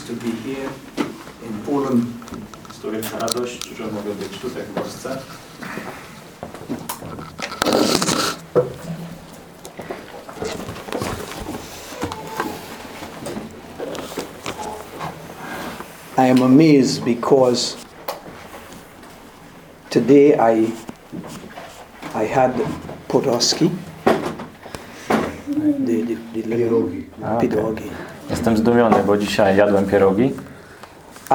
privilege to be here in Poland. Jest to wielka radość, że mogę być tutaj w Polsce. I am amazed because today I I had Podolski, the, the, the little Ah, okay. Jestem zdumiony, bo dzisiaj jadłem pierogi.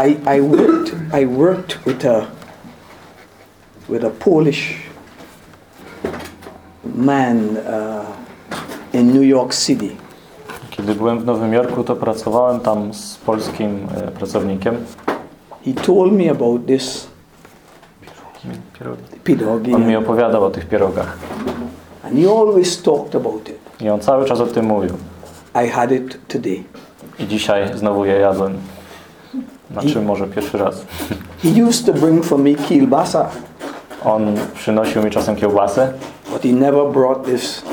I, I worked I worked with a with a Polish man uh, in New York City. Kiedy byłem w Nowym Jorku, to pracowałem tam z polskim e, pracownikiem. He told me about this Pierogi. pierogi, On mi opowiadał o tych pierogach. and he always talked about it. I on cały czas o tym mówił. I had it today. I dzisiaj znowu je jadłem. Znaczy może pierwszy raz. He used to bring for me kielbasa, On przynosił mi czasem kiełbasę, but he never brought this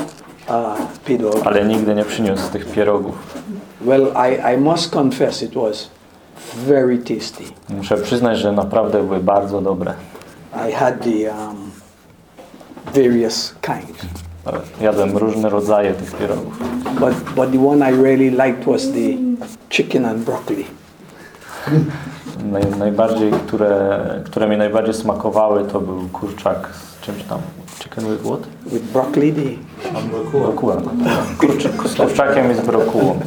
uh, ale nigdy nie przyniósł tych pierogów. Well, I, I must confess it was very tasty. Muszę przyznać, że naprawdę były bardzo dobre. I had the um, various kinds, Jadłem różne rodzaje tych pierogów. but but the one I really liked was the chicken and broccoli. Naj, najbardziej, które, które mi najbardziej smakowały, to był kurczak z czymś tam. Chicken with what? With broccoli, the Brokuła. Kurczak z kurczakiem i z brokułą.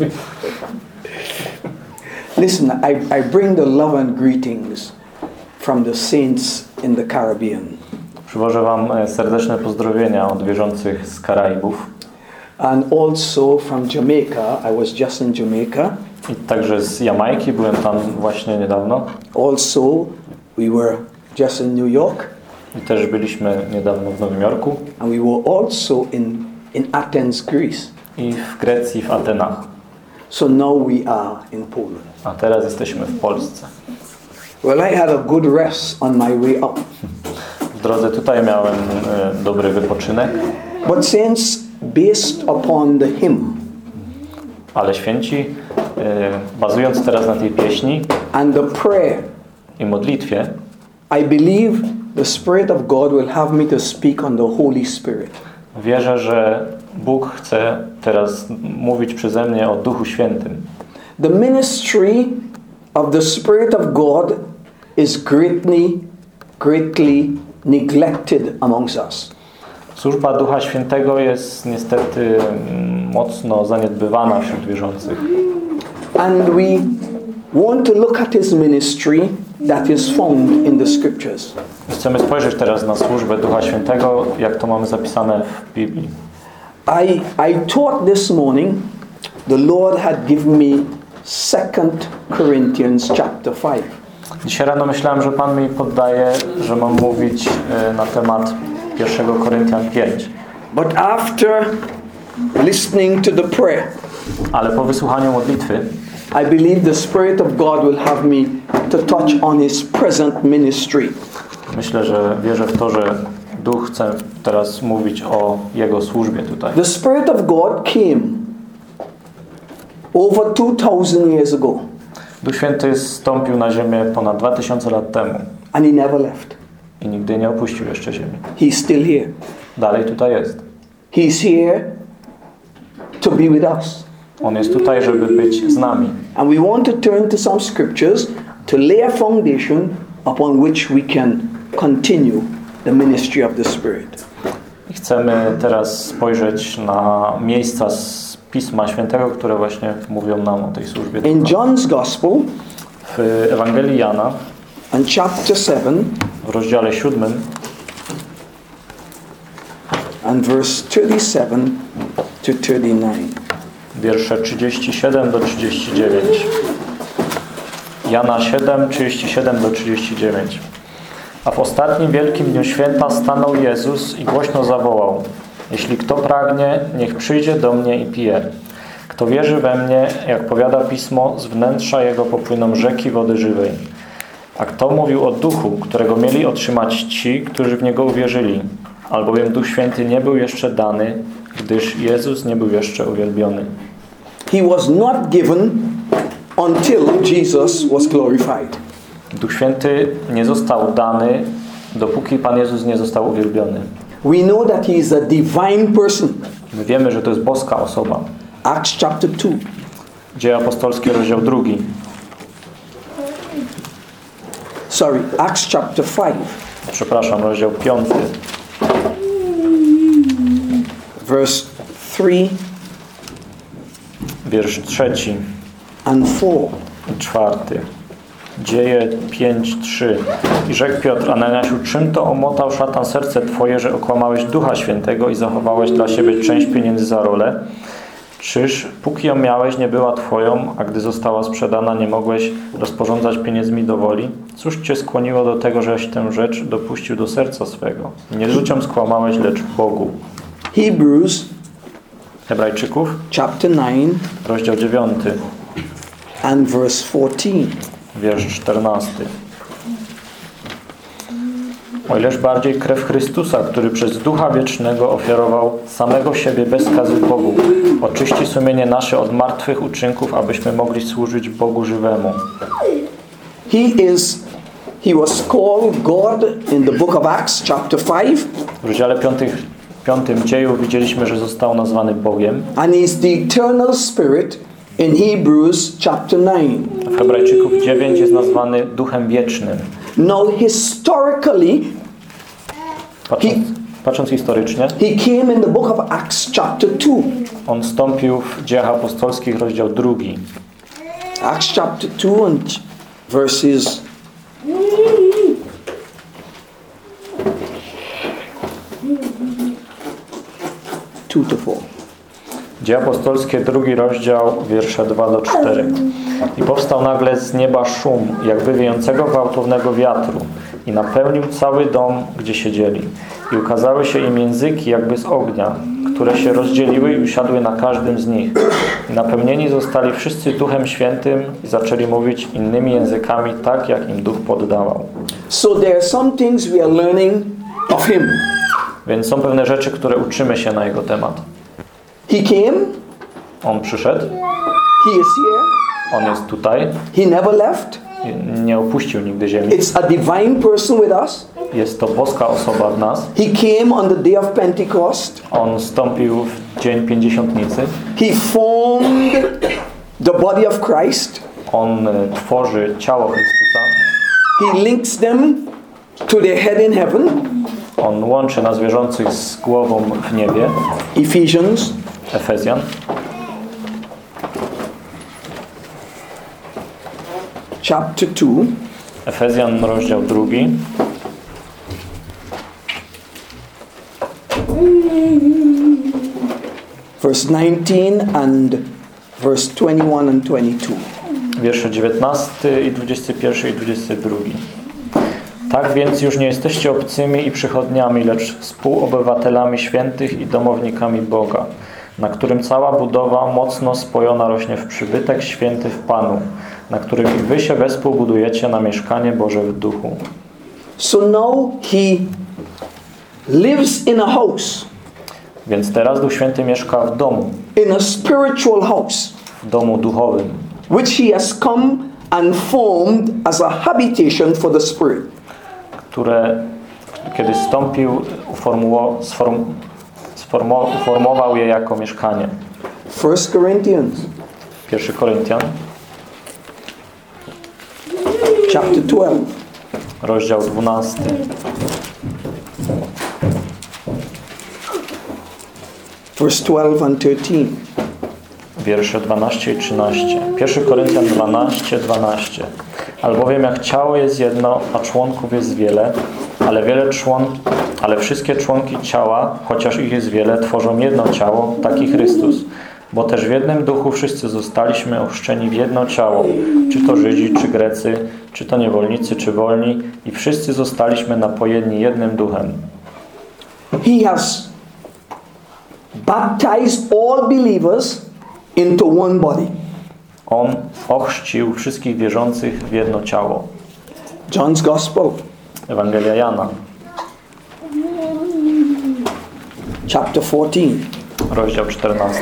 listen. I, I bring the love and greetings from the saints in the Caribbean, Przywożę Wam e, serdeczne pozdrowienia od wierzących z Karaibów and also from Jamaica. I was just in Jamaica. i także z Jamajki. Byłem tam właśnie niedawno Also, we were just in New York, i też byliśmy niedawno w Nowym Jorku and we were also in in Athens, Greece. i w Grecji, w Atenach. So now we are in Poland. A teraz jesteśmy w Polsce. Well, I had a good rest on my way up. W drodze tutaj miałem e, dobry wypoczynek, But since based upon the hymn ale święci, e, bazując teraz na tej pieśni and the prayer, i modlitwie, I believe the Spirit of God will have me to speak on the Holy Spirit. wierzę, że Bóg chce teraz mówić przeze mnie o Duchu Świętym. The ministry of the Spirit of God is greatly, greatly neglected amongst us. Służba Ducha Świętego jest niestety mm, mocno zaniedbywana wśród wierzących. And we want to look at his ministry that is found in the scriptures. Chcemy spojrzeć teraz na służbę Ducha Świętego, jak to mamy zapisane w Biblii. I, I taught this morning, the Lord had given me 2 Corinthians chapter 5. Dzisiaj rano myślałem, że Pan mi poddaje, że mam mówić e, na temat 1 Koryntian 5. But after listening to the prayer, Ale po wysłuchaniu modlitwy I believe the Spirit of God will have me to touch on His present ministry. myślę, że wierzę w to, że Duch chce teraz mówić o Jego służbie tutaj. The Spirit of God came over 2,000 years ago, Duch Święty zstąpił na ziemię ponad 2000 lat temu and He never left. i nigdy nie opuścił jeszcze ziemi. He's still here. Dalej tutaj jest. He's here to be with us. On jest tutaj, żeby być z nami. And we want to turn to some scriptures to lay a foundation upon which we can continue the ministry of the Spirit. I chcemy teraz spojrzeć na miejsca z Pisma Świętego, które właśnie mówią nam o tej służbie. In. John's Gospel, W Ewangelii Jana, and chapter 7, w rozdziale 7, and verse 37 to 39. wiersze 37 do 39. Jana 7, 37 do 39. A w ostatnim wielkim dniu święta stanął Jezus i głośno zawołał: Jeśli kto pragnie, niech przyjdzie do mnie i pije. Kto wierzy we mnie, jak powiada pismo, z wnętrza jego popłyną rzeki wody żywej. A kto mówił o duchu, którego mieli otrzymać ci, którzy w niego uwierzyli, albowiem Duch Święty nie był jeszcze dany, gdyż Jezus nie był jeszcze uwielbiony. He was not given until Jesus was glorified. Duch Święty nie został dany, dopóki Pan Jezus nie został uwielbiony. We know that he is a divine person. My wiemy, że to jest boska osoba. Acts chapter 2. Dzieje apostolskie, rozdział drugi. Sorry, Acts chapter 5, Przepraszam, rozdział piąty. verse 3 Wiersz trzeci and 4. i czwarty. Dzieje 5:3. I rzekł Piotr, Ananiasiu, czym to omotał szatan serce Twoje, że okłamałeś Ducha Świętego i zachowałeś dla siebie część pieniędzy za rolę? Czyż, póki ją miałeś, nie była Twoją, a gdy została sprzedana, nie mogłeś rozporządzać pieniędzmi do woli? Cóż Cię skłoniło do tego, żeś tę rzecz dopuścił do serca swego? Nie ludziom skłamałeś, lecz Bogu. Hebrews Hebrajczyków, chapter 9 rozdział 9, and verse 14. wiersz 14. O ileż bardziej krew Chrystusa, który przez Ducha Wiecznego ofiarował samego siebie bez skazy Bogu, oczyści sumienie nasze od martwych uczynków, abyśmy mogli służyć Bogu żywemu. He is he was called God in the book of Acts chapter 5 W rozdziale 5, 5 dzieju widzieliśmy, że został nazwany Bogiem. and he's the eternal spirit in Hebrews chapter 9. W Hebrajczyków 9 jest nazwany Duchem Wiecznym. Now historically Patrząc, patrząc historycznie, he came in the book of Acts chapter 2. on wstąpił w dziejach apostolskich, rozdział 2. Acts chapter 2 and verses two to four. Dzieje apostolskie, drugi rozdział, wiersze 2 do 4. I powstał nagle z nieba szum, jakby wiejącego gwałtownego wiatru i napełnił cały dom, gdzie siedzieli. I ukazały się im języki jakby z ognia, które się rozdzieliły i usiadły na każdym z nich. I napełnieni zostali wszyscy Duchem Świętym i zaczęli mówić innymi językami tak, jak im Duch poddawał. So there are some things we are learning of him. Więc są pewne rzeczy, które uczymy się na jego temat. He came, On przyszedł, he is here, on jest tutaj, he never left. nie opuścił nigdy ziemi. It's a divine person with us. Jest to boska osoba w nas. He came on the day of Pentecost. On wstąpił w dzień pięćdziesiątnicy. He formed the body of Christ. On e, tworzy ciało Chrystusa. He links them to their head in heaven. On łączy nas wierzących z głową w niebie. Ephesians Efezjan. chapter 2 Efezjan, rozdział drugi. verse 19 and verse 21 and 22. Wiersze 19 i 21 i 22. Tak więc już nie jesteście obcymi i przychodniami, lecz współobywatelami świętych i domownikami Boga, na którym cała budowa mocno spojona rośnie w przybytek święty w Panu, na którym i wy się wespół budujecie na mieszkanie Boże w duchu. So now he lives in a house, Więc teraz Duch Święty mieszka w domu, in a spiritual house, w domu duchowym, which he has come and formed as a habitation for the Spirit. które kiedy stąpił, uformuło, sform, sformo, uformował je jako mieszkanie. 1 Corinthians 1 Koryntian, chapter 12, rozdział 12, verse 12 and 13. wiersze 12 i 13. 1 Koryntian 12, 12. Albowiem jak ciało jest jedno, a członków jest wiele, ale wiele człon, ale wszystkie członki ciała, chociaż ich jest wiele, tworzą jedno ciało, taki Chrystus. Bo też w jednym duchu wszyscy zostaliśmy ochrzczeni w jedno ciało, czy to Żydzi, czy Grecy, czy to niewolnicy, czy wolni, i wszyscy zostaliśmy napojeni jednym duchem. He has baptized all believers into one body. On ochrzcił wszystkich wierzących w jedno ciało. John's Gospel, Ewangelia Jana, chapter 14 rozdział 14.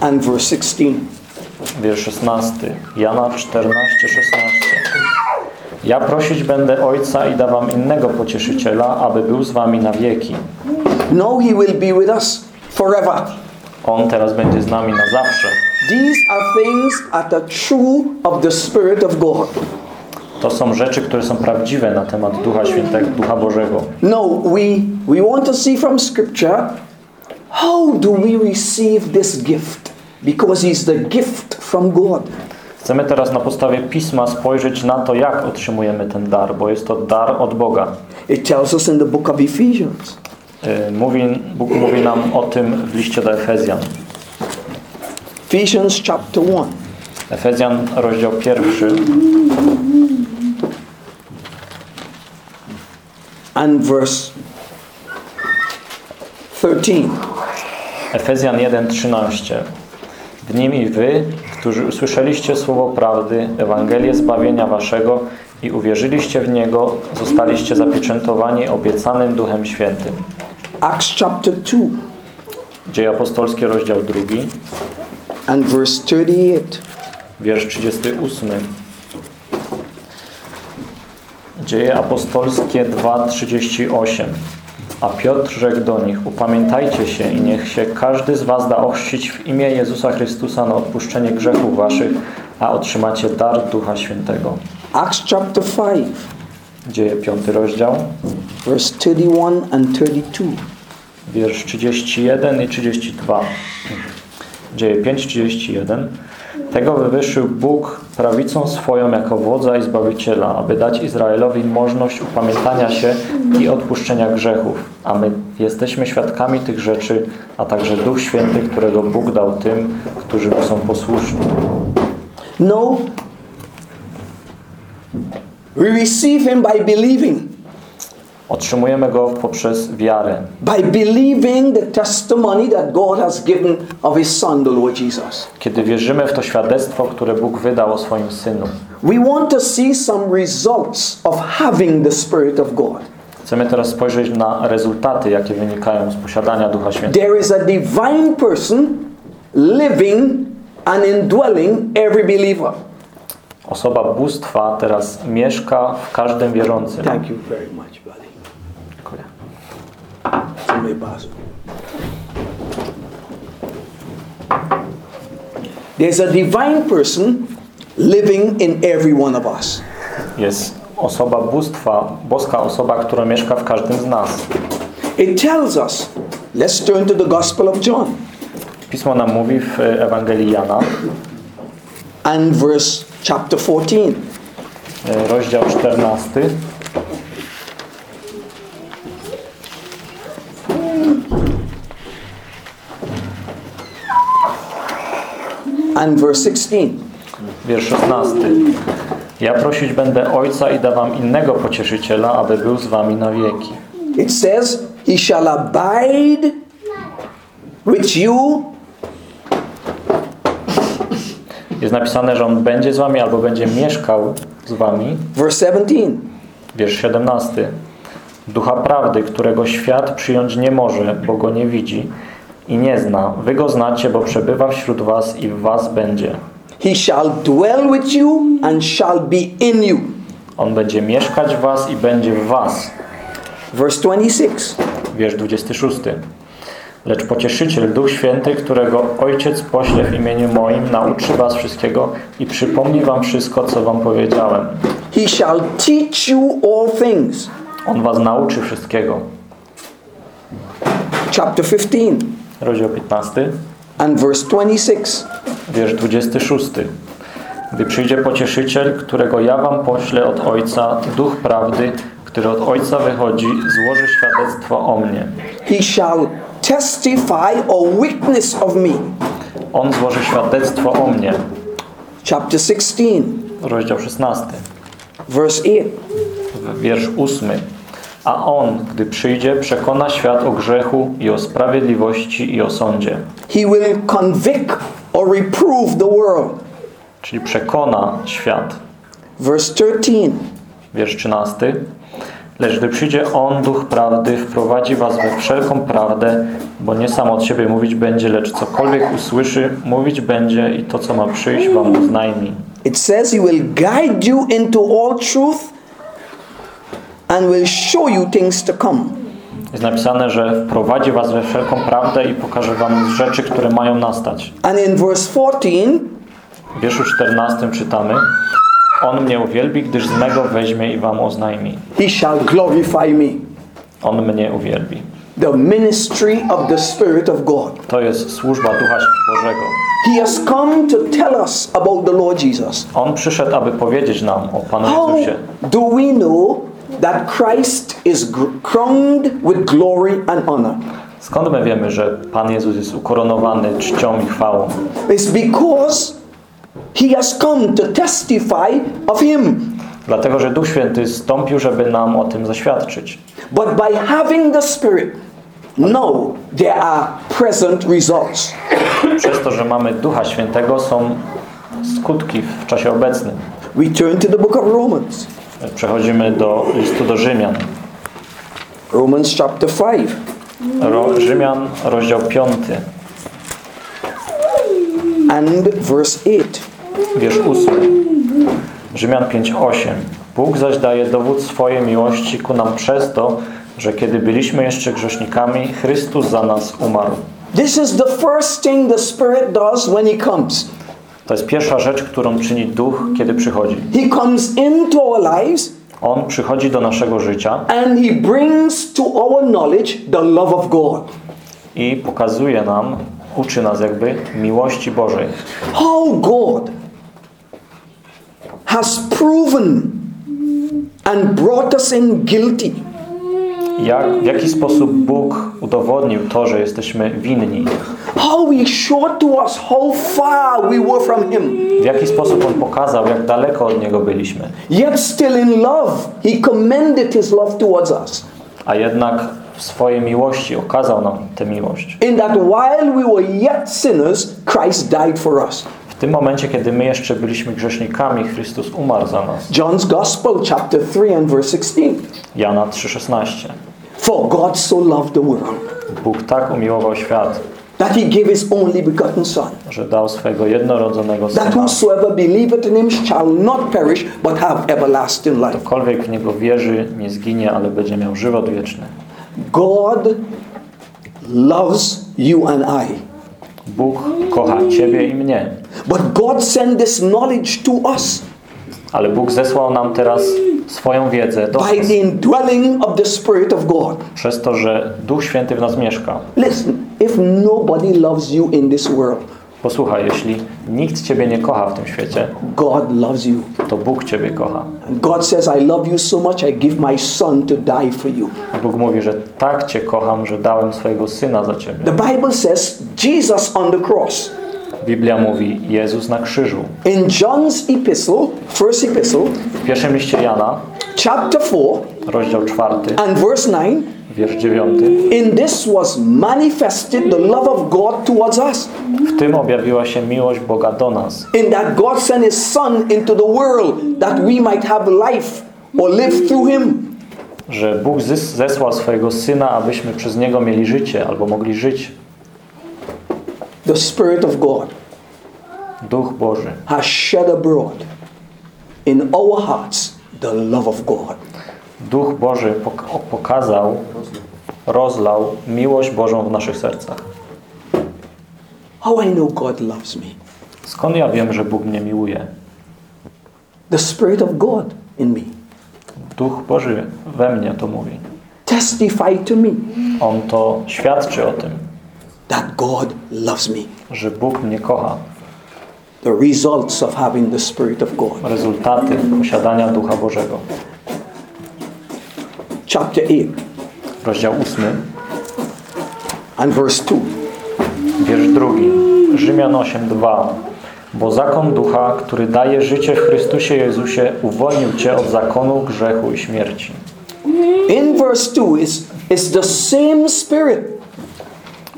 and verse 16. wiersz 16. Jana 14, 16. Ja prosić będę Ojca i dawam innego pocieszyciela, aby był z wami na wieki. No, He will be with us forever. On teraz będzie z nami na zawsze. These are things that are true of the Spirit of God. To są rzeczy, które są prawdziwe na temat Ducha Świętego, Ducha Bożego. No, we, we want to see from Scripture how do we receive this gift? Because it's the gift from God. Chcemy teraz na podstawie Pisma spojrzeć na to, jak otrzymujemy ten dar, bo jest to dar od Boga. It tells us in the book of Ephesians. Y, Mówi, Bóg mówi nam o tym w liście do Efezjan. Ephesians chapter 1. Efezjan, rozdział pierwszy, and verse 13. Efezjan 1:13. W nim i wy, którzy usłyszeliście słowo prawdy, Ewangelię zbawienia waszego i uwierzyliście w niego, zostaliście zapieczętowani obiecanym Duchem Świętym. Acts chapter 2 Dzieje apostolskie, rozdział 2, and verse 38. wiersz 38. Dzieje apostolskie 2:38. A Piotr rzekł do nich: Upamiętajcie się i niech się każdy z was da ochrzcić w imię Jezusa Chrystusa na odpuszczenie grzechów waszych, a otrzymacie dar Ducha Świętego. Acts chapter 5 Dzieje 5 rozdział, verse 31 and 32. wiersz 31 i 32. Dzieje 5:31. Tego wywyższył Bóg prawicą swoją jako wodza i zbawiciela, aby dać Izraelowi możliwość upamiętania się i odpuszczenia grzechów. A my jesteśmy świadkami tych rzeczy, a także Duch Święty, którego Bóg dał tym, którzy mu są posłuszni. No, we receive Him by believing. Otrzymujemy go poprzez wiarę. By believing the testimony that God has given of His Son, the Lord Jesus. Kiedy wierzymy w to świadectwo, które Bóg wydał o swoim Synu. We want to see some results of having the Spirit of God. Chcemy teraz spojrzeć na rezultaty, jakie wynikają z posiadania Ducha Świętego. There is a divine person living and indwelling every believer. Osoba bóstwa teraz mieszka w każdym wierzącym. Thank you very much, buddy. There's a divine person living in every one of us. Jest osoba bóstwa, boska osoba, która mieszka w każdym z nas. It tells us, let's turn to the Gospel of John Pismo nam mówi w Ewangelii Jana, and verse chapter 14. e, rozdział 14, and verse 16. wiersz 16. Ja prosić będę Ojca i dawam innego pocieszyciela, aby był z wami na wieki. It says, He shall abide with you Jest napisane, że On będzie z wami albo będzie mieszkał z wami. Verse 17. Wiersz 17. Ducha prawdy, którego świat przyjąć nie może, bo go nie widzi i nie zna. Wy go znacie, bo przebywa wśród was i w was będzie. He shall dwell with you and shall be in you. On będzie mieszkać w was i będzie w was. Verse 26. Wiersz 26. Lecz pocieszyciel, Duch Święty, którego Ojciec pośle w imieniu moim, nauczy was wszystkiego i przypomni wam wszystko, co wam powiedziałem. He shall teach you all things. On was nauczy wszystkiego. Chapter 15 Rozdział 15, and verse 26. wiersz 26. Gdy przyjdzie pocieszyciel, którego ja wam poślę od Ojca, Duch Prawdy, który od Ojca wychodzi, złoży świadectwo o mnie. He shall testify or witness of me. On złoży świadectwo o mnie. Chapter 16, Rozdział 16, verse 8. wiersz 8. A On, gdy przyjdzie, przekona świat o grzechu i o sprawiedliwości i o sądzie. He will convict or reprove the world. Czyli przekona świat. Verse 13. Wiersz 13. Lecz gdy przyjdzie On, Duch Prawdy, wprowadzi was we wszelką prawdę, bo nie sam od siebie mówić będzie, lecz cokolwiek usłyszy, mówić będzie i to, co ma przyjść, wam oznajmi. It says he will guide you into all truth and will show you things to come. Jest napisane, że wprowadzi was we wszelką prawdę i pokaże wam rzeczy, które mają nastać. And in verse 14, W wierszu 14 czytamy On mnie uwielbi, gdyż z mego weźmie i wam oznajmi. he shall glorify me. On mnie uwielbi. The ministry of the Spirit of God. To jest służba Ducha Bożego. He has come to tell us about the Lord Jesus. On przyszedł, aby powiedzieć nam o Panu How Jezusie. do we know that Christ is crowned with glory and honor? Skąd my wiemy, że Pan Jezus jest ukoronowany czcią i chwałą? It's because he has come to testify of him. Dlatego, że Duch Święty stąpił, żeby nam o tym zaświadczyć. But by having the Spirit, now there are present results. Przez to, że mamy Ducha Świętego są skutki w czasie obecnym. We turn to the book of Romans. Przechodzimy do listu do Rzymian. Romans chapter 5. Ro, Rzymian, rozdział 5, and verse 8. wiersz 8. Rzymian 5:8. Bóg zaś daje dowód swojej miłości ku nam przez to, że kiedy byliśmy jeszcze grzesznikami, Chrystus za nas umarł. This is the first thing the Spirit does when He comes. To jest pierwsza rzecz, którą czyni Duch, kiedy przychodzi. He comes into our lives On przychodzi do naszego życia and He brings to our knowledge the love of God. i pokazuje nam, uczy nas jakby miłości Bożej. How God has proven and brought us in guilty. Jak, w jaki sposób Bóg udowodnił to, że jesteśmy winni? How He showed to us how far we were from Him. W jaki sposób On pokazał, jak daleko od Niego byliśmy? Yet still in love, He commended His love towards us. A jednak w swojej miłości okazał nam tę miłość. In that while we were yet sinners, Christ died for us. W tym momencie, kiedy my jeszcze byliśmy grzesznikami, Chrystus umarł za nas. John's Gospel, chapter 3 and verse 16. Jana 3,16. For God so loved the world Bóg tak umiłował świat, that he gave his only begotten Son, że dał swego jednorodzonego that Syna. whosoever believeth in him shall not perish, but have everlasting life. Ktokolwiek w Niego wierzy, nie zginie, ale będzie miał żywot wieczny. God loves you and I. Bóg kocha Ciebie i mnie. But God sent this knowledge to us Ale Bóg zesłał nam teraz swoją wiedzę do by nas. the indwelling of the Spirit of God. Przez to, że Duch Święty w nas mieszka. Listen, if nobody loves you in this world, Posłuchaj, jeśli nikt Ciebie nie kocha w tym świecie, God loves you. to Bóg Ciebie kocha. And God says, I love you so much, I give my Son to die for you. Bóg mówi, że tak Cię kocham, że dałem swojego Syna za Ciebie. The Bible says Jesus on the cross. Biblia mówi Jezus na krzyżu. In John's epistle, first epistle, W pierwszym liście Jana, chapter 4 rozdział 4, and verse 9, wiersz 9. in this was manifested the love of God towards us. W tym objawiła się miłość Boga do nas. In that God sent his Son into the world that we might have life or live through him. Że Bóg zesłał swojego Syna, abyśmy przez Niego mieli życie albo mogli żyć. The Spirit of God Duch Boży has shed abroad in our hearts the love of God. Duch Boży pok- pokazał, rozlał miłość Bożą w naszych sercach. How I know God loves me? Skąd ja wiem, że Bóg mnie miłuje? The Spirit of God in me. Duch Boży we mnie to mówi. Testify to me On to świadczy o tym, that God loves me. że Bóg mnie kocha. The results of having the Spirit of God. Rezultaty posiadania Ducha Bożego. Chapter 8 Rozdział 8, and verse 2. wiersz drugi. Rzymian 8, 2. Bo zakon Ducha, który daje życie w Chrystusie Jezusie, uwolnił Cię od zakonu grzechu i śmierci. In verse 2 is, is the same Spirit.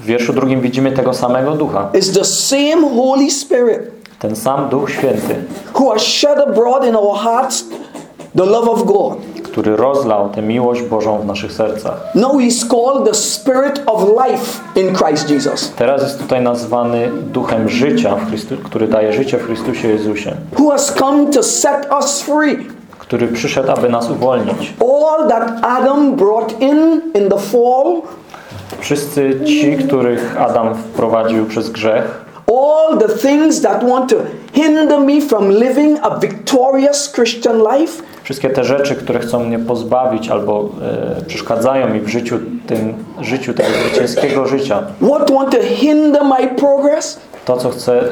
W wierszu drugim widzimy tego samego Ducha. It's the same Holy Spirit Ten sam Duch Święty, who has shed abroad in our hearts the love of God. który rozlał tę miłość Bożą w naszych sercach. Now he's called the Spirit of life in Christ Jesus, Teraz jest tutaj nazwany duchem życia, który daje życie w Chrystusie Jezusie, who has come to set us free. który przyszedł, aby nas uwolnić. All that Adam brought in in the fall, Wszyscy ci, których Adam wprowadził przez grzech, all the things that want to hinder me from living a victorious Christian life, wszystkie te rzeczy, które chcą mnie pozbawić albo e, przeszkadzają mi w życiu, tym życiu tego zwycięskiego życia, what want to hinder my progress, to co chce e,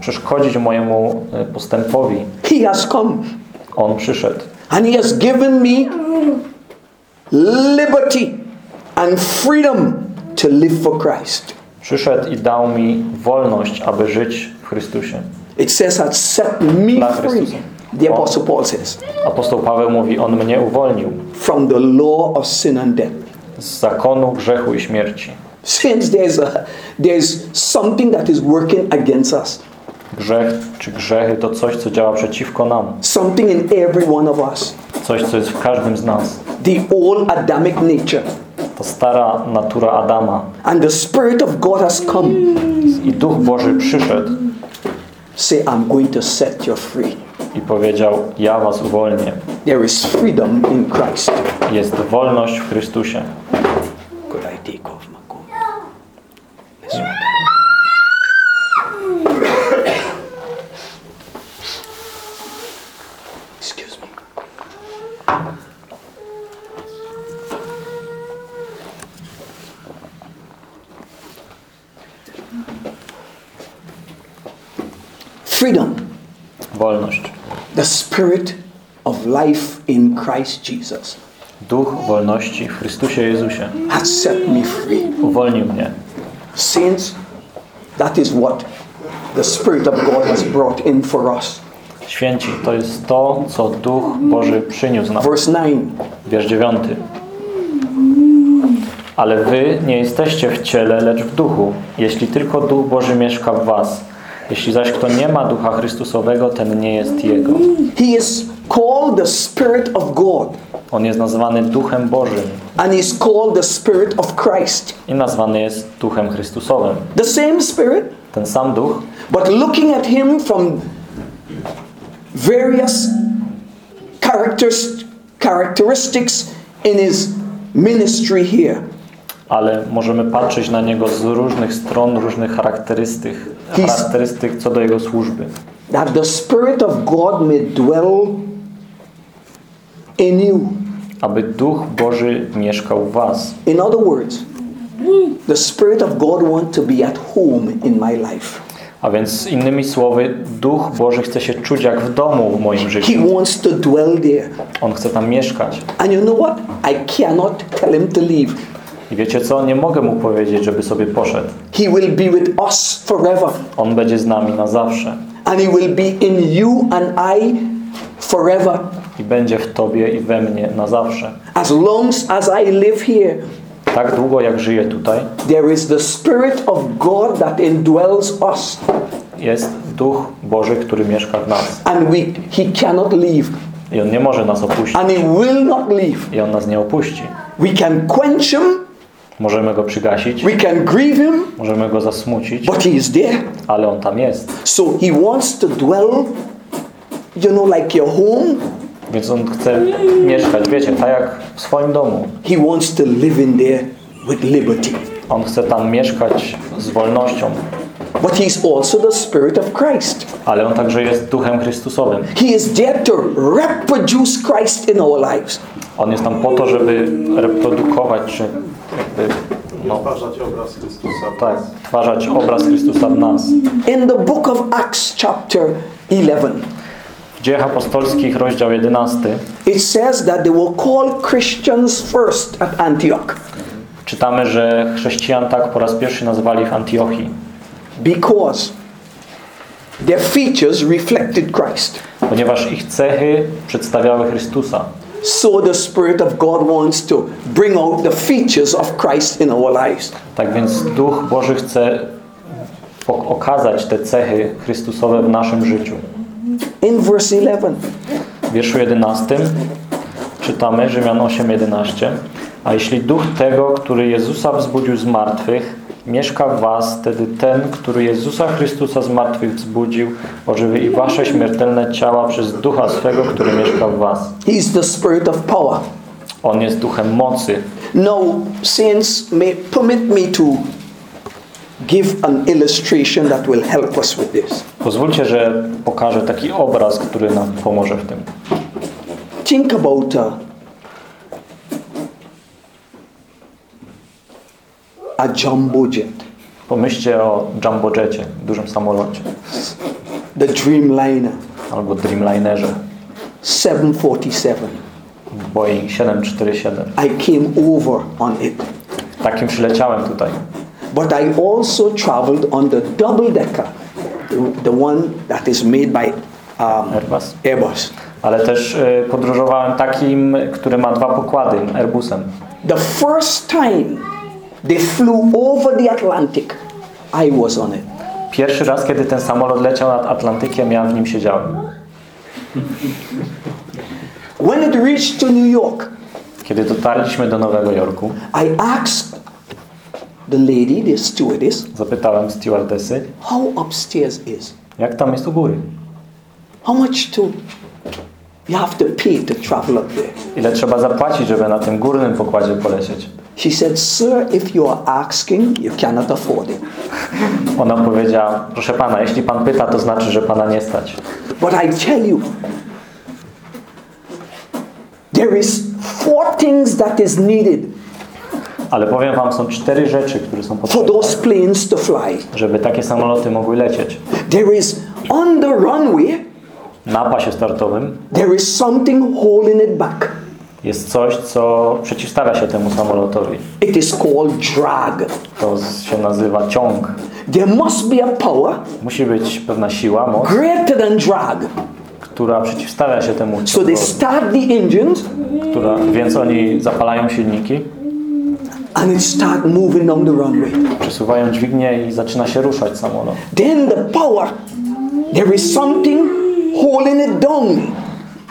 przeszkodzić mojemu e, postępowi, he has come. On przyszedł. and he has given me liberty and freedom to live for Christ. Przyszedł i dał mi wolność, aby żyć w Chrystusie. It says has set me free. The Apostle Paul says, Apostoł Paweł mówi, on mnie uwolnił from the law of sin and death. z zakonu grzechu i śmierci. Since there's a there's something that is working against us, Grzech czy grzechy to coś, co działa przeciwko nam. something in every one of us. Coś, co jest w każdym z nas. The old Adamic nature. To stara natura Adama. And the Spirit of God has come. I Duch Boży przyszedł Say, I'm going to set you free. i powiedział, ja was uwolnię. There is freedom in Christ. Jest wolność w Chrystusie. Could I Freedom, Wolność. the spirit of life in Christ Jesus, Duch wolności w Chrystusie Jezusie has set me free. uwolnił mnie. Saints, that is what the Spirit of God has brought in for us. Święci, to jest to, co Duch Boży przyniósł nam. Verse 9 Wiersz 9. Ale wy nie jesteście w ciele, lecz w duchu, jeśli tylko Duch Boży mieszka w was. Jeśli zaś kto nie ma Ducha Chrystusowego, ten nie jest Jego. He is called the Spirit of God, On jest nazwany Duchem Bożym and he's called the Spirit of Christ. i nazwany jest Duchem Chrystusowym. The same Spirit, Ten sam Duch, but looking at him from various characters, characteristics in his ministry here. Ale możemy patrzeć na Niego z różnych stron, różnych charakterystyk, He's- charakterystyk co do Jego służby. That the Spirit of God may dwell in you. Aby Duch Boży mieszkał w was. In other words, the Spirit of God wants to be at home in my life. A więc innymi słowy, Duch Boży chce się czuć jak w domu w moim życiu. He wants to dwell there. On chce tam mieszkać. And you know what? I cannot tell him to leave. I wiecie co? Nie mogę mu powiedzieć, żeby sobie poszedł. He will be with us forever. On będzie z nami na zawsze. And he will be in you and I forever. I będzie w Tobie i we mnie na zawsze. As long as I live here, Tak długo jak żyję tutaj, there is the Spirit of God that indwells us. jest Duch Boży, który mieszka w nas. And we, he cannot leave. I On nie może nas opuścić. And he will not leave. I On nas nie opuści. We can quench him. Możemy Go przygasić, We can grieve him. możemy Go zasmucić, But he is there. ale On tam jest. So he wants to dwell, you know, like your home. Więc On chce mieszkać, wiecie, tak jak w swoim domu. He wants to live in there with liberty. On chce tam mieszkać z wolnością, But he's also the Spirit of Christ. ale On także jest Duchem Chrystusowym. He is there to reproduce Christ in our lives. On jest tam po to, żeby reprodukować, czy no, obraz Chrystusa. tak, twarzać obraz Chrystusa w nas. In the book of Acts, chapter 11, W Dziejach Apostolskich, rozdział 11, it says that they were called Christians first at Antioch czytamy, że chrześcijan tak po raz pierwszy nazwali w Antiochii, because their features reflected Christ. ponieważ ich cechy przedstawiały Chrystusa. So the Spirit of God wants to bring out the features of Christ in our lives. Tak więc Duch Boży chce okazać te cechy Chrystusowe w naszym życiu. In verse 11, W wierszu 11 czytamy Rzymian 8:11. A jeśli duch tego, który Jezusa wzbudził z martwych, mieszka w was, wtedy ten, który Jezusa Chrystusa z martwych wzbudził, ożywi i wasze śmiertelne ciała przez ducha swego, który mieszka w was. He's the spirit of power. On jest duchem mocy. Now, saints, may permit me to give an illustration that will help us with this. Pozwólcie, że pokażę taki obraz, który nam pomoże w tym. Think about a, a jumbo jet, Pomyślcie o Jumbo Jetie, dużym samolocie, the Dreamliner albo Dreamlinerze, 747. Boeing 747. I came over on it. Takim przyleciałem tutaj. But I also traveled on the double decker, the, the one that is made by um, Airbus. Airbus. Ale też y, podróżowałem takim, który ma dwa pokłady, Airbusem. The first time they flew over the Atlantic, I was on it. Pierwszy raz, kiedy ten samolot leciał nad Atlantykiem, ja w nim siedziałem. When it reached to New York, Kiedy dotarliśmy do Nowego Jorku, I asked the lady, the stewardess, zapytałem stewardessy, how upstairs is. jak tam jest u góry? How much to you have to pay to travel up there? Ile trzeba zapłacić, żeby na tym górnym pokładzie polecieć? She said, Sir, if you are asking, you cannot afford it. Ona powiedziała, proszę pana, jeśli pan pyta, to znaczy, że pana nie stać. But I tell you, there is four things that is needed Ale powiem wam, są cztery rzeczy, które są for potrzebne, those planes to fly. żeby takie samoloty mogły lecieć. There is on the runway, Na pasie startowym there is something holding it back. Jest coś, co przeciwstawia się temu samolotowi. It is called drag. To się nazywa ciąg. There must be a power Musi być pewna siła, moc, greater than drag. która przeciwstawia się temu So they start the engines Która, więc oni zapalają silniki, and it start moving down the runway. przesuwają dźwignię i zaczyna się ruszać samolot. Then the power, there is something holding it down,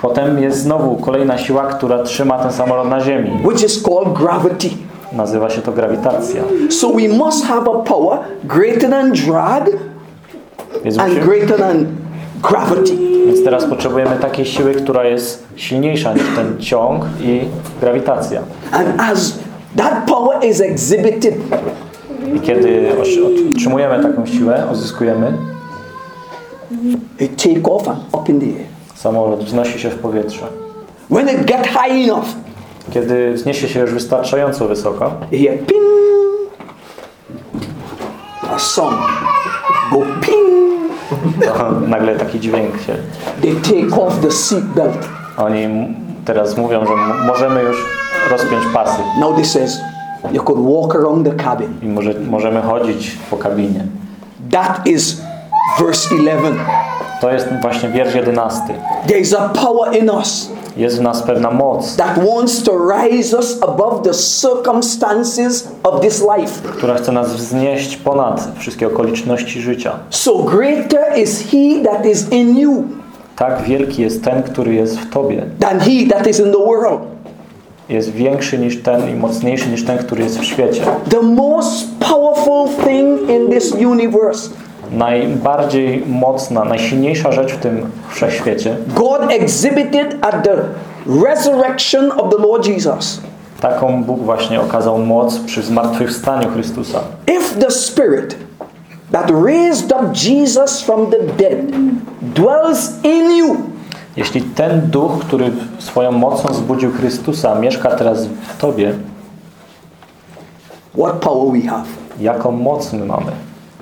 Potem jest znowu kolejna siła, która trzyma ten samolot na ziemi. which is called gravity. Nazywa się to grawitacja. So we must have a power greater than drag Więc, and greater than gravity. więc teraz potrzebujemy takiej siły, która jest silniejsza niż ten ciąg i grawitacja. And as that power is exhibited, I kiedy otrzymujemy taką siłę, uzyskujemy, it take off and up in the air. Samolot wznosi się w powietrze. When it high enough, Kiedy wzniesie się już wystarczająco wysoko, ping, a song go ping. nagle taki dźwięk się. They take off the seat belt. Oni teraz mówią, że możemy już rozpiąć pasy Now this says you could walk around the cabin. i może, możemy chodzić po kabinie. That is verse 11. To jest właśnie wiersz 11. There is a power in us Jest w nas pewna moc, that wants to rise us above the circumstances of this life. która chce nas wznieść ponad wszystkie okoliczności życia. So greater is he that is in you Tak wielki jest ten, który jest w Tobie. than he that is in the world. Jest większy niż ten i mocniejszy niż ten, który jest w świecie. The most powerful thing in this universe. Najbardziej mocna, najsilniejsza rzecz w tym wszechświecie, God exhibited at the resurrection of the Lord Jesus. taką Bóg właśnie okazał moc przy zmartwychwstaniu Chrystusa. If the Spirit that raised up Jesus from the dead dwells in you, Jeśli ten duch, który swoją mocą zbudził Chrystusa, mieszka teraz w Tobie, what power we have? jaką moc my mamy?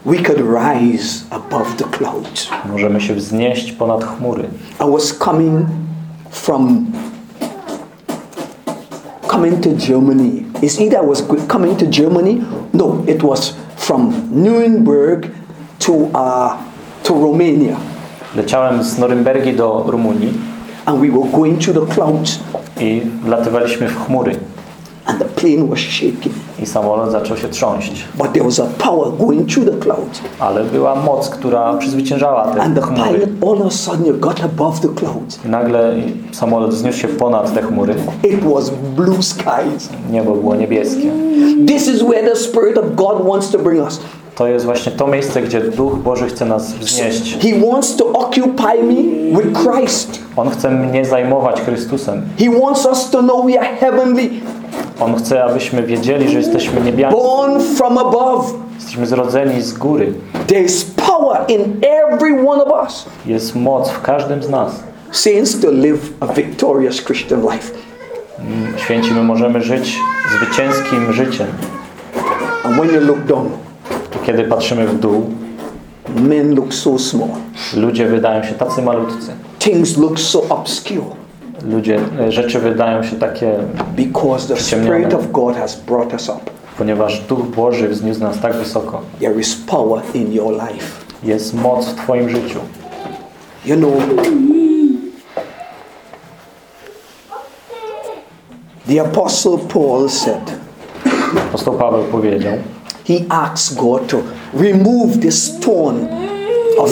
We could rise above the clouds. Możemy się wznieść ponad chmury. I was coming from coming to Germany. It's either I was coming to Germany. No, it was from Nuremberg to uh, to Romania, Leciałem z Norymbergi do Rumunii and we were going through the clouds. i wlatywaliśmy w chmury. And the plane was shaking. i samolot zaczął się trząść. But there was a power going through the clouds. Ale była moc, która przezwyciężała te And the chmury. pilot all of a sudden got above the clouds. I nagle samolot wzniósł się ponad te chmury. It was blue skies. Niebo było niebieskie. This is where the Spirit of God wants to bring us. To jest właśnie to miejsce, gdzie Duch Boży chce nas wznieść. He wants to occupy me with Christ. On chce mnie zajmować Chrystusem. He wants us to know we are heavenly, On chce, abyśmy wiedzieli, że jesteśmy niebiańscy. born from above. Jesteśmy zrodzeni z góry. There is power in every one of us. Jest moc w każdym z nas. Saints to live a victorious Christian life. Święci, my możemy żyć zwycięskim życiem. And when you look down, kiedy patrzymy w dół, men look so small. ludzie wydają się tacy malutcy. Things look so obscure Ludzie, e, rzeczy wydają się takie, because the. Spirit of God has brought us up. ponieważ Duch Boży wzniósł nas tak wysoko. There is power in your life. Jest moc w Twoim życiu. You know, the Apostle Paul said, Apostoł Paweł powiedział, he asked God to remove the stone of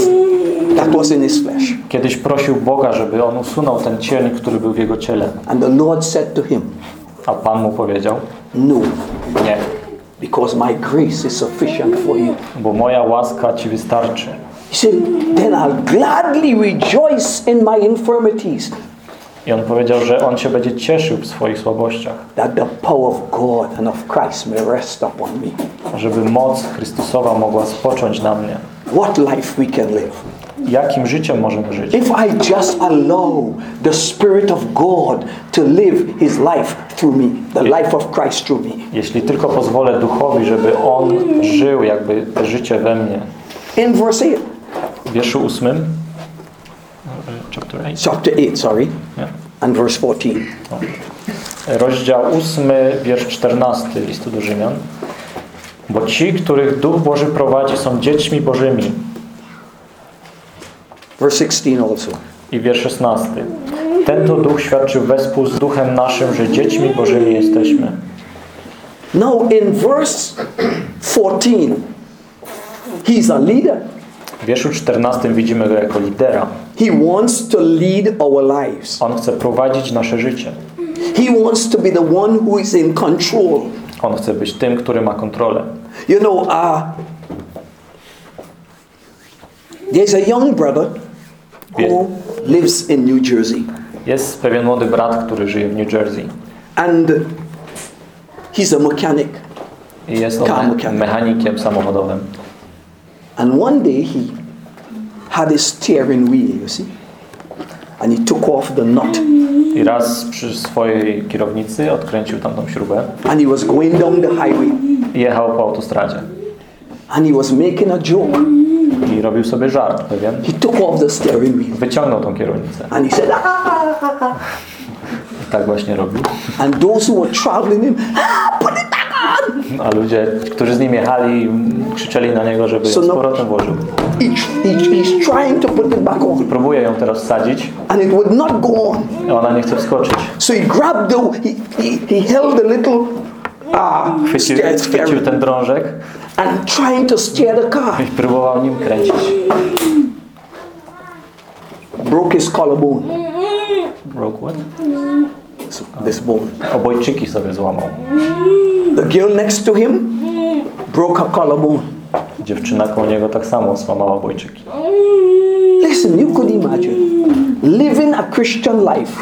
that was in his flesh. kiedyś prosił Boga, żeby On usunął ten cień, który był w jego ciele. And the Lord said to him, A Pan mu powiedział, No, nie, because my grace is sufficient for you. bo moja łaska Ci wystarczy. He said, Then I'll gladly rejoice in my infirmities, I on powiedział, że on się będzie cieszył w swoich słabościach, that the power of God and of Christ may rest upon me. żeby moc Chrystusowa mogła spocząć na mnie. What life we can live. Jakim życiem możemy żyć? If I just allow the Spirit of God to live His life through me, the life of Christ through me. Jeśli tylko pozwolę Duchowi, żeby On żył jakby życie we mnie. In verse 8, W wierszu ósmym, chapter 8, chapter 8, sorry, nie? and verse 14. rozdział ósmy, wiersz 14 listu do Rzymian. Bo ci, których Duch Boży prowadzi, są dziećmi Bożymi. Verse 16 also. I wiersz 16. Ten to Duch świadczył wespół z Duchem naszym, że dziećmi Bożymi jesteśmy. Now in verse 14, He's a leader. W wierszu 14 widzimy go jako lidera. He wants to lead our lives. On chce prowadzić nasze życie. He wants to be the one who is in control. On chce być tym, który ma kontrolę. You know, uh, there's a young brother who lives in New Jersey. Jest pewien młody brat, który żyje w New Jersey. And he's a mechanic. I jest on Car me- mechanic. mechanikiem samochodowym. And one day he had a steering wheel, you see. And he took off the nut. I raz przy swojej kierownicy odkręcił tamtą śrubę And he was going down the highway. i jechał po autostradzie. And he was making a joke. I robił sobie żart pewien. He took off the steering wheel. Wyciągnął tą kierownicę. And he said, ah! I tak właśnie robił. And those who were traveling him, ah, put it back on! A ludzie, którzy z nim jechali, krzyczeli na niego, żeby ją So z no- powrotem włożył. He, he's trying to put it back on. Próbuje ją teraz wsadzić, And it would not go on. a ona nie chce wskoczyć. So he grabbed the, he, he, he held the little uh, Chwycił, chwycił ten drążek and trying to steer the car. i próbował nim kręcić. Broke his collarbone. Broke what? This bone. Obojczyki sobie złamał. The girl next to him broke her collarbone. Dziewczyna koło niego tak samo złamała obojczyki. Listen, you could imagine living a Christian life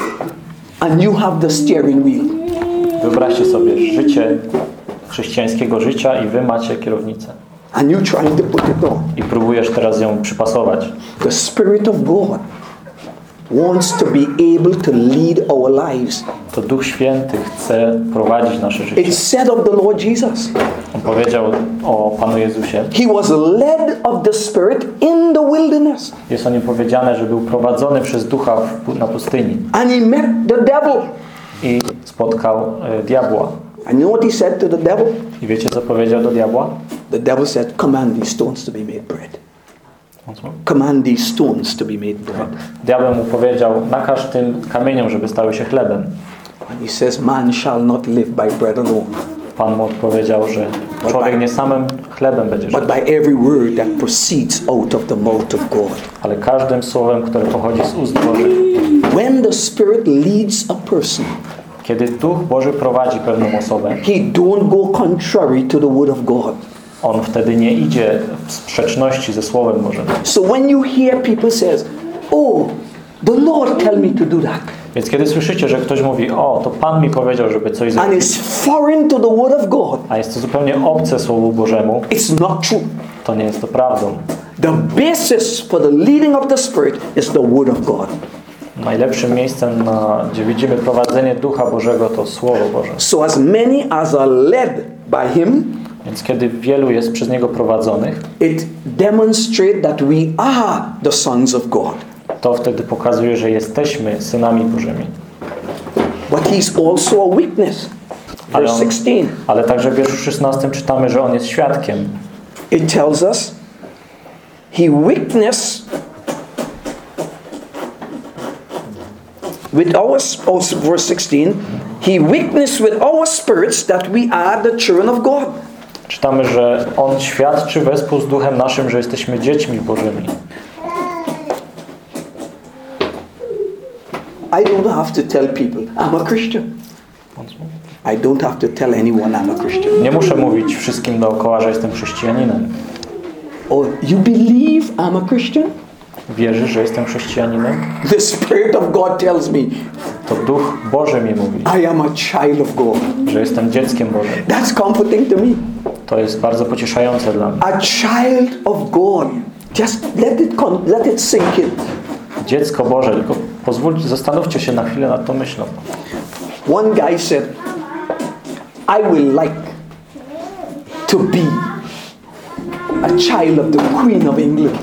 and you have the steering wheel. Wyobraźcie sobie życie chrześcijańskiego życia i wy macie kierownicę. And you trying to put it on. I próbujesz teraz ją przypasować. The Spirit of God wants to be able to lead our lives. To Duch Święty chce prowadzić nasze życie. It's said of the Lord Jesus. On powiedział o Panu Jezusie. He was led of the Spirit in the wilderness. Jest o nim powiedziane, że był prowadzony przez Ducha w, na pustyni And he met the devil. i spotkał e, diabła. And you know what he said to the devil? I wiecie, co powiedział do diabła? The devil said, Command these stones to be made bread. Command these stones to be made bread. Diabeł mu powiedział, nakaż tym kamieniom, żeby stały się chlebem. And he says, Man shall not live by bread alone, Pan mu odpowiedział, że człowiek nie samym chlebem będzie żył, but by every word that proceeds out of the mouth of God. ale każdym słowem, które pochodzi z ust Bożych. When the Spirit leads a person, Kiedy Duch Boży prowadzi pewną osobę, he don't go contrary to the word of God. on wtedy nie idzie w sprzeczności ze Słowem Bożym. So when you hear people says, "Oh, the Lord tell me to do that," Więc kiedy słyszycie, że ktoś mówi, o, to Pan mi powiedział, żeby coś and zrobić, it's foreign to the word of God, a jest to zupełnie obce Słowu Bożemu, it's not true. to nie jest to prawdą. The basis for the leading of the Spirit is the word of God. Najlepszym miejscem, na, gdzie widzimy prowadzenie Ducha Bożego, to Słowo Boże. So as many as are led by Him, Więc kiedy wielu jest przez Niego prowadzonych, it demonstrates that we are the sons of God. to wtedy pokazuje, że jesteśmy synami Bożymi. But He's also a witness. Ale, on, 16. ale także w wierszu 16 czytamy, że On jest świadkiem. it tells us he witnessed with our oh, verse 16 he witnessed with our spirits that we are the children of god Czytamy, że On świadczy wespół z Duchem naszym, że jesteśmy dziećmi Bożymi. i don't have to tell people i'm a christian i don't have to tell anyone i'm a christian Nie muszę mówić wszystkim dookoła, że jestem chrześcijaninem. or you believe i'm a christian Wierzysz, że jestem chrześcijaninem? the spirit of god tells me To Duch Boży mi mówi, i am a child of god że jestem dzieckiem Bożym. that's comforting to me To jest bardzo pocieszające dla mnie. a child of god just let it come let it sink in Dziecko Boże, tylko pozwólcie, zastanówcie się na chwilę nad tą myślą. One guy said, I will like to be a child of the Queen of England.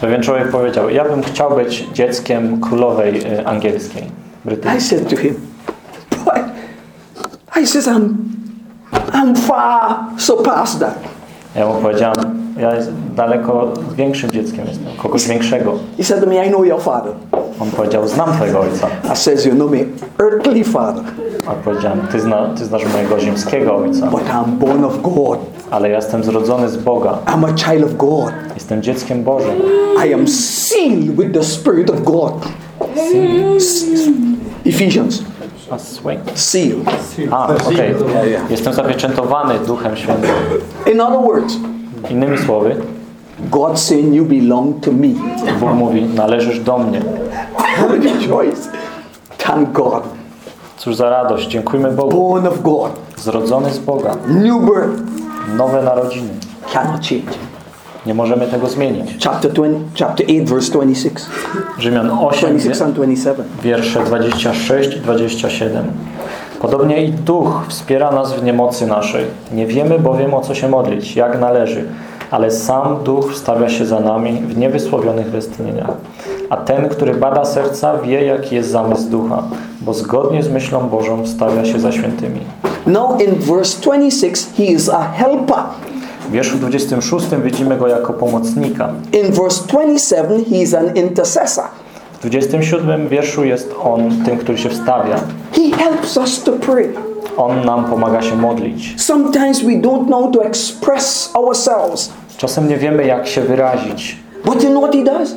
Pewien człowiek powiedział, ja bym chciał być dzieckiem królowej y, angielskiej, I brytyjskiej. said to him, Boy, I says, I'm, I'm far surpassed that. Ja mu powiedziałem, ja daleko większym dzieckiem jestem, kogoś większego. He said to me, I know your father. On powiedział, znam twojego ojca. I says, you know my earthly father, A powiedziałem, ty, zna, ty znasz mojego ziemskiego ojca, but I'm born of God. ale ja jestem zrodzony z Boga. I'm a child of God. Jestem dzieckiem Bożym. I am sealed with the Spirit of God. Ephesians, A, swing. sealed. A, okej. Jestem zapieczętowany Duchem Świętym. In other words, Innymi słowy, God saying you belong to me. Bóg mówi, należysz do mnie. Rejoice. Thank God. Cóż za radość, dziękujmy Bogu. Born of God. Zrodzony z Boga. New birth. Nowe narodziny. Cannot change. Nie możemy tego zmienić. Chapter 20, chapter 8, verse 26. Rzymian 8, 26 and 27. wiersze 26 i 27. Podobnie i Duch wspiera nas w niemocy naszej. Nie wiemy bowiem o co się modlić, jak należy, ale sam Duch wstawia się za nami w niewysłowionych westchnieniach. A ten, który bada serca, wie jaki jest zamysł Ducha, bo zgodnie z myślą Bożą wstawia się za świętymi. Now in verse 26, he is a helper. W wierszu 26 widzimy go jako pomocnika. In verse 27, he is an intercessor. W 27 wierszu jest on tym, który się wstawia. He helps us to pray. On nam pomaga się modlić. Sometimes we don't know to express ourselves. Czasem nie wiemy, jak się wyrazić, But you know what he does?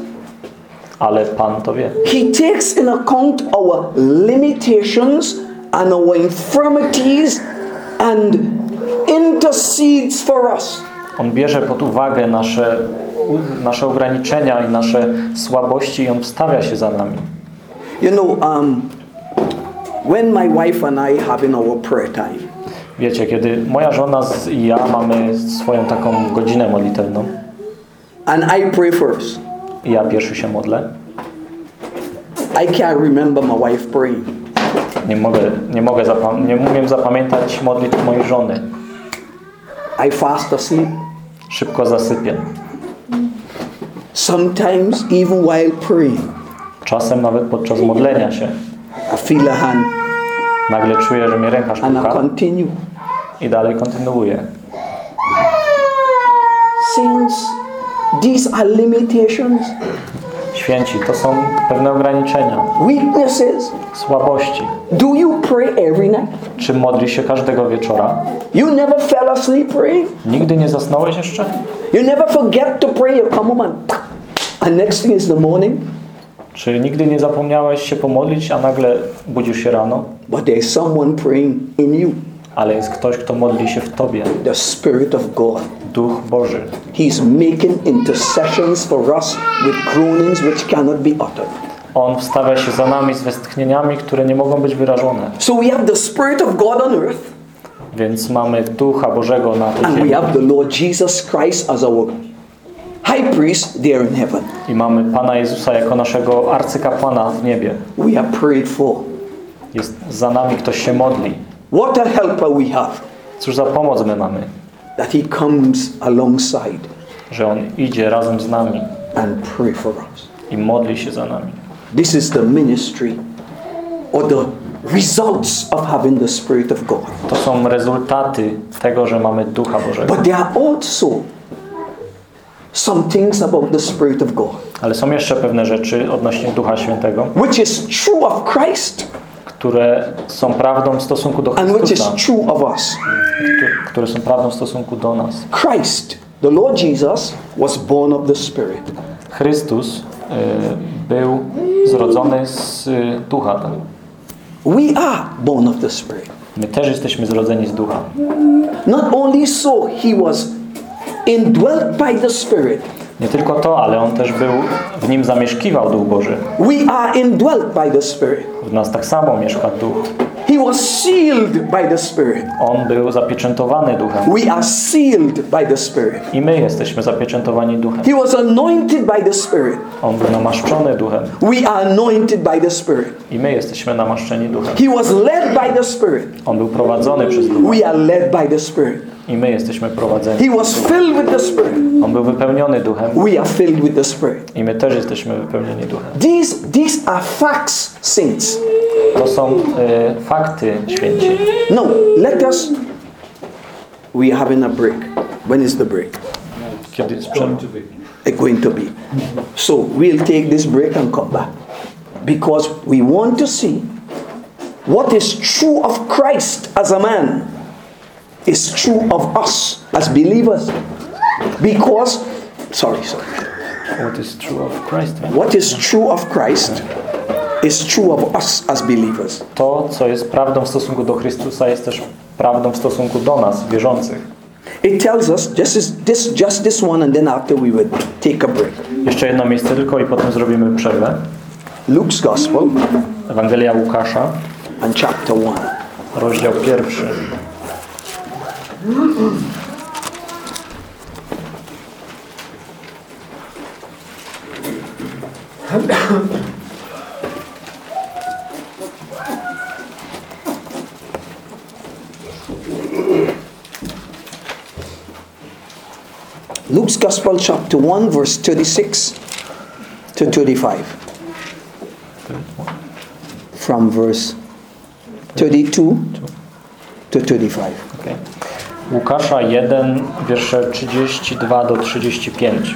ale Pan to wie. He takes in account our limitations and our infirmities and intercedes for us. On bierze pod uwagę nasze, nasze ograniczenia i nasze słabości i On wstawia się za nami. You know, um, when my wife and I having our prayer time, Wiecie, kiedy moja żona i ja mamy swoją taką godzinę modlitewną and I pray first, i ja pierwszy się modlę, I can't remember my wife praying. nie mogę, nie mogę zapam- nie umiem zapamiętać modlitw mojej żony. I fast asleep. Szybko zasypię. Sometimes, even while praying, Czasem nawet podczas modlenia się I feel a hand nagle czuję, że mnie ręka and I sztuka continue. i dalej kontynuuję. Since these are limitations, Święci to są pewne ograniczenia, weaknesses. słabości. Do you pray every night? Czy modli się każdego wieczora? You never fell asleep praying? Nigdy nie zasnąłeś jeszcze? You never forget to pray, you come home and, and next thing is the morning? Czy nigdy nie zapomniałeś się pomodlić, a nagle budzisz się rano? But there's someone praying in you, Ale jest ktoś, kto modli się w Tobie. the Spirit of God. Duch Boży. He's making intercessions for us with groanings which cannot be uttered. On wstawia się za nami z westchnieniami, które nie mogą być wyrażone. So we have the Spirit of God on earth, Więc mamy Ducha Bożego na tej and we ziemi. have the Lord Jesus Christ as our high priest there in heaven. I mamy Pana Jezusa jako naszego arcykapłana w niebie. We are prayed for. Jest za nami ktoś się modli. What a helper we have Cóż za pomoc my mamy, that He comes alongside że On idzie razem z nami and pray for us. i modli się za nami. This is the ministry or the results of having the Spirit of God. To są rezultaty tego, że mamy Ducha Bożego. But there are also some things about the Spirit of God, Ale są jeszcze pewne rzeczy odnośnie Ducha Świętego, which is true of Christ które są prawdą w stosunku do and which is Chrystusa, true of us. któ- które są prawdą w stosunku do nas. Christ, the Lord Jesus, was born of the Spirit. Chrystus y, był zrodzony z y, Ducha. We are born of the Spirit. My też jesteśmy zrodzeni z Ducha. Not only so, he was indwelt by the Spirit. Nie tylko to, ale On też był, w Nim zamieszkiwał Duch Boży. We are indwelt by the Spirit. W nas tak samo mieszka Duch. He was sealed by the Spirit. On był zapieczętowany Duchem. We are sealed by the Spirit. I my jesteśmy zapieczętowani Duchem. He was anointed by the Spirit. On był namaszczony Duchem. We are anointed by the Spirit. I my jesteśmy namaszczeni Duchem. He was led by the Spirit. On był prowadzony przez Ducha. We are led by the Spirit. I my jesteśmy prowadzeni. He was filled with the Spirit. On był wypełniony Duchem. We are filled with the Spirit. I my też jesteśmy wypełnieni Duchem. These, these are facts, saints. To są y, fakty święci. No, let us. We are having a break. When is the break? Kiedy jest przerwa? It's going to be. So we'll take this break and come back. Because we want to see what is true of Christ as a man is true of us as believers. Because, sorry, sorry. What is true of Christ? What is true of Christ is true of us as believers. To, co jest prawdą w stosunku do Chrystusa, jest też prawdą w stosunku do nas, wierzących. It tells us just this, this just this one, and then after we would take a break. Jeszcze jedno miejsce tylko i potem zrobimy przerwę. Luke's Gospel Ewangelia Łukasza, and chapter 1. rozdział pierwszy. Luke's Gospel, chapter 1, verse 36 to 35. From verse 32 to 35. Okay. Łukasza 1, wiersze 32 do 35.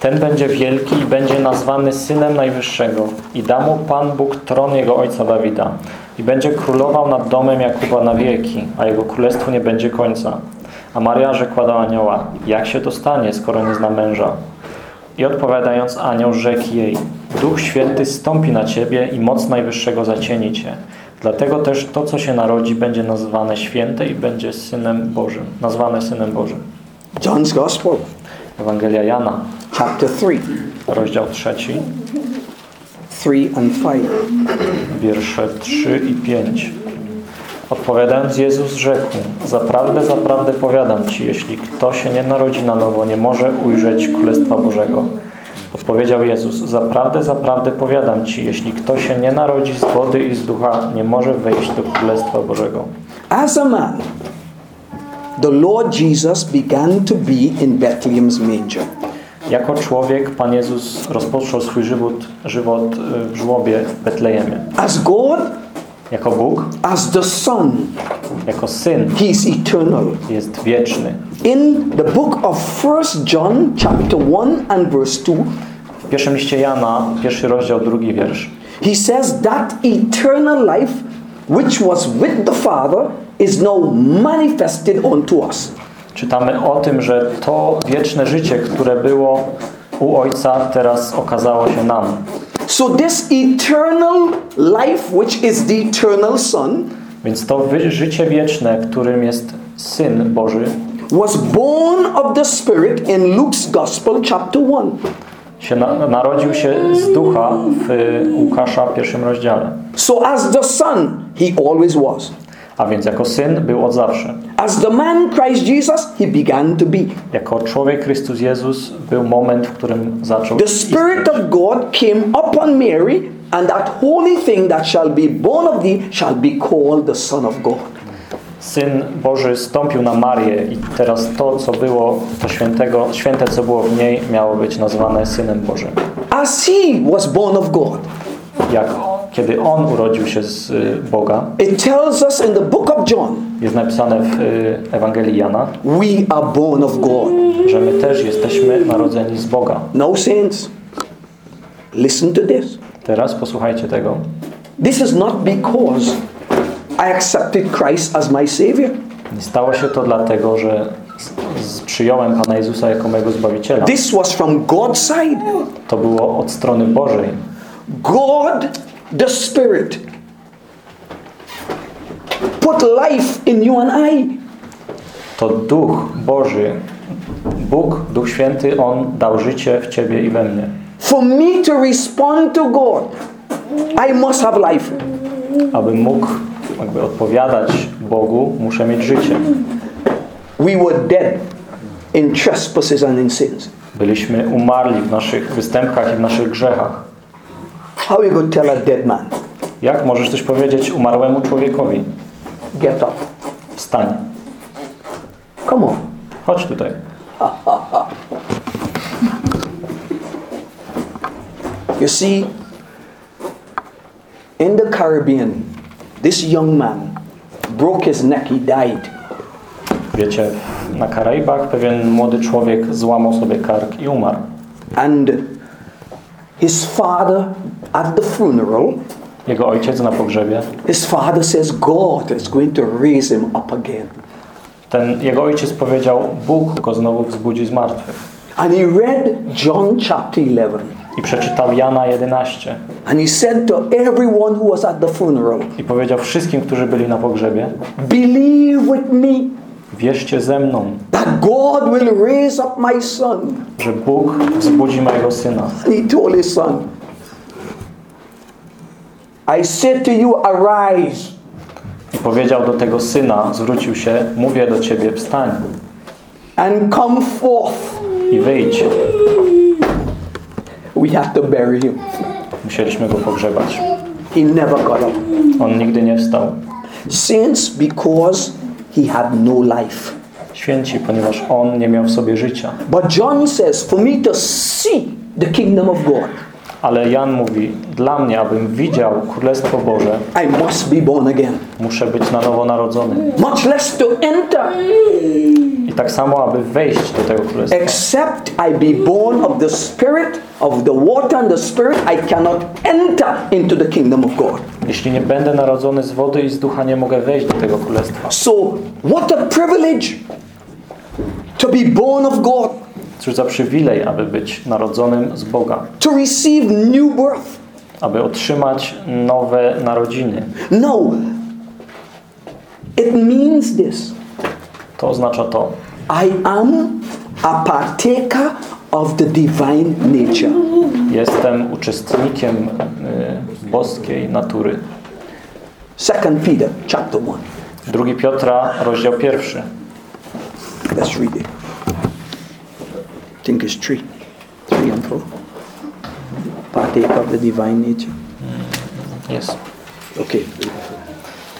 Ten będzie wielki i będzie nazwany Synem Najwyższego i da mu Pan Bóg tron jego ojca Dawida i będzie królował nad domem Jakuba na wieki, a jego królestwu nie będzie końca. A Maria rzekła do anioła, jak się to stanie, skoro nie zna męża? I odpowiadając anioł rzekł jej, Duch Święty stąpi na ciebie i moc Najwyższego zacieni cię. Dlatego też to, co się narodzi, będzie nazywane święte i będzie Synem Bożym, nazwane Synem Bożym. John's Gospel, Ewangelia Jana, chapter 3, rozdział trzeci, 3 and 5. wiersze 3 i 5. Odpowiadając Jezus rzekł, zaprawdę, zaprawdę powiadam Ci, jeśli kto się nie narodzi na nowo, nie może ujrzeć Królestwa Bożego. Odpowiedział Jezus, zaprawdę, zaprawdę powiadam Ci, jeśli kto się nie narodzi z wody i z ducha, nie może wejść do Królestwa Bożego. As a man, the Lord Jesus began to be in Bethlehem's manger. Jako człowiek Pan Jezus rozpoczął swój żywot, żywot y, w żłobie w Betlejemie. As God, Jako Bóg, as the Son, jako Syn He's eternal. jest wieczny. In the book of First John, chapter 1 and verse 2, W pierwszym liście Jana, pierwszy rozdział, drugi wiersz. He says that eternal life which was with the Father is now manifested unto us. Czytamy o tym, że to wieczne życie, które było u Ojca, teraz okazało się nam. So this eternal life which is the eternal Son Więc to życie wieczne, którym jest Syn Boży, was born of the Spirit in Luke's Gospel chapter 1. się na, narodził się z ducha w Łukasza pierwszym rozdziale. So as the Son, he always was. A więc jako Syn był od zawsze. As the man Christ Jesus, he began to be. Jako człowiek Chrystus Jezus był moment, w którym zaczął The Spirit istnieć. of God came upon Mary, and that holy thing that shall be born of thee shall be called the Son of God. Syn Boży stąpił na Marię i teraz to, co było, to świętego, święte, co było w niej, miało być nazwane Synem Bożym. As he was born of God. Jak kiedy On urodził się z y, Boga, It tells us in the book of John, jest napisane w y, Ewangelii Jana, we are born of God. że my też jesteśmy narodzeni z Boga. Now, saints, listen to this. Teraz posłuchajcie tego. This is not because I accepted Christ as my Savior. Nie stało się to dlatego, że przyjąłem Pana Jezusa jako mojego Zbawiciela. This was from God's side. To było od strony Bożej. God, the Spirit, put life in you and I. To Duch Boży, Bóg, Duch Święty, On dał życie w Ciebie i we mnie. For me to respond to God, I must have life. Abym mógł jakby odpowiadać Bogu, muszę mieć życie. We were dead in trespasses and in sins. Byliśmy umarli w naszych występkach i w naszych grzechach. How you going to tell a dead man, Jak możesz coś powiedzieć umarłemu człowiekowi? get up? Wstań. Come on. Chodź tutaj. You see, in the Caribbean, this young man broke his neck, he died. Wiecie, na Karaibach pewien młody człowiek złamał sobie kark i umarł. And his father, at the funeral, Jego ojciec na pogrzebie, his father says, God is going to raise him up again. ten jego ojciec powiedział, Bóg go znowu wzbudzi z martwych. And he read John chapter 11. I przeczytał Jana 11 And he said to everyone who was at the funeral, i powiedział wszystkim, którzy byli na pogrzebie, Believe with me wierzcie ze mną, that God will raise up my son. że Bóg wzbudzi mojego syna. And he told his son, I said to you, arise. I powiedział do tego syna, zwrócił się, mówię do ciebie, wstań and come forth. i wyjdź. We had to bury him. Musieliśmy go pogrzebać. He never got up. On nigdy nie wstał. Since because he had no life. Święci, ponieważ on nie miał w sobie życia. But John says, for me to see the kingdom of God, Ale Jan mówi, dla mnie, abym widział Królestwo Boże, I must be born again. muszę być na nowo narodzony. Much less to enter, I tak samo, aby wejść do tego Królestwa. except I be born of the Spirit, of the water and the Spirit, I cannot enter into the kingdom of God. Jeśli nie będę narodzony z wody i z ducha, nie mogę wejść do tego Królestwa. So, what a privilege to be born of God, Cóż za przywilej, aby być narodzonym z Boga. to receive new birth. Aby otrzymać nowe narodziny. No, it means this To oznacza to, I am a partaker of the divine nature. jestem uczestnikiem y, boskiej natury. Second Peter chapter 1. 2 Piotra, rozdział pierwszy. Let's read it. Think it's three. Three and four. Partake of the divine nature. Jest. Okay.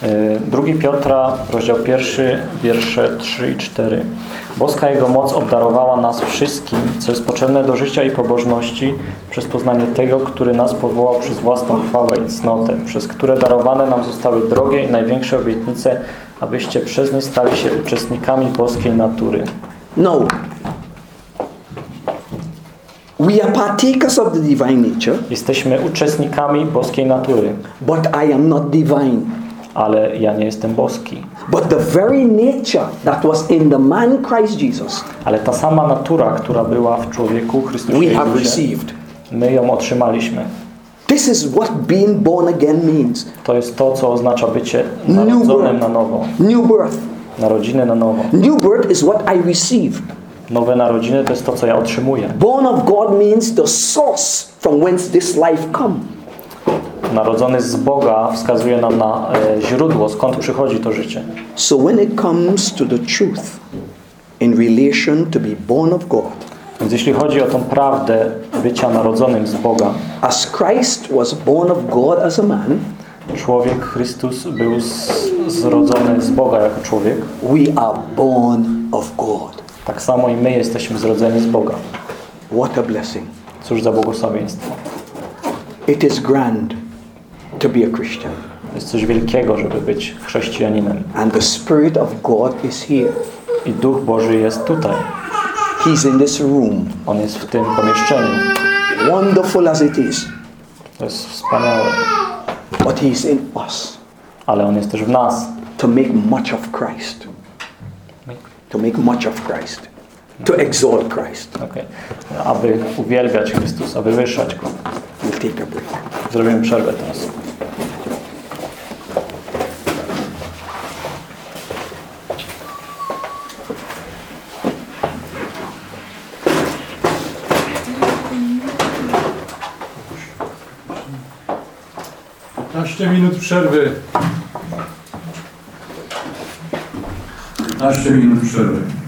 Y, 2 Piotra, rozdział pierwszy, wiersze 3 i 4. Boska Jego moc obdarowała nas wszystkim, co jest potrzebne do życia i pobożności, przez poznanie Tego, który nas powołał przez własną chwałę i cnotę, przez które darowane nam zostały drogie i największe obietnice, abyście przez nie stali się uczestnikami boskiej natury. No. We are partakers of the divine nature, Jesteśmy uczestnikami boskiej natury, but I am not divine. ale ja nie jestem boski. But the very nature that was in the man Christ Jesus, Ale ta sama natura, która była w człowieku Chrystusie we have received. my ją otrzymaliśmy. This is what being born again means To jest to, co oznacza bycie narodzonym na nowo. new birth. Narodziny na nowo. New birth is what I receive. Nowe narodziny to jest to, co ja otrzymuję. Born of God means the source from whence this life come. Narodzony z Boga wskazuje nam na e, źródło, skąd przychodzi to życie. So when it comes to the truth in relation to be born of God, Więc jeśli chodzi o tą prawdę bycia narodzonym z Boga, as Christ was born of God as a man, człowiek Chrystus był z, zrodzony z Boga jako człowiek, we are born of God. Tak samo i my jesteśmy zrodzeni z Boga. What a blessing. Cóż za błogosławieństwo. It is grand to be a Christian. Jest coś wielkiego, żeby być chrześcijaninem. And the Spirit of God is here. I Duch Boży jest tutaj. He's in this room. On jest w tym pomieszczeniu. Wonderful as it is. To jest wspaniałe. But He's in us Ale On jest też w nas. to make much of Christ. To make much of Christ. To exalt Christ. Okay. Aby uwielbiać Chrystusa, wywyższać Go. We'll take a break. Zrobimy przerwę teraz. Minut przerwy. 15 minut przerwy.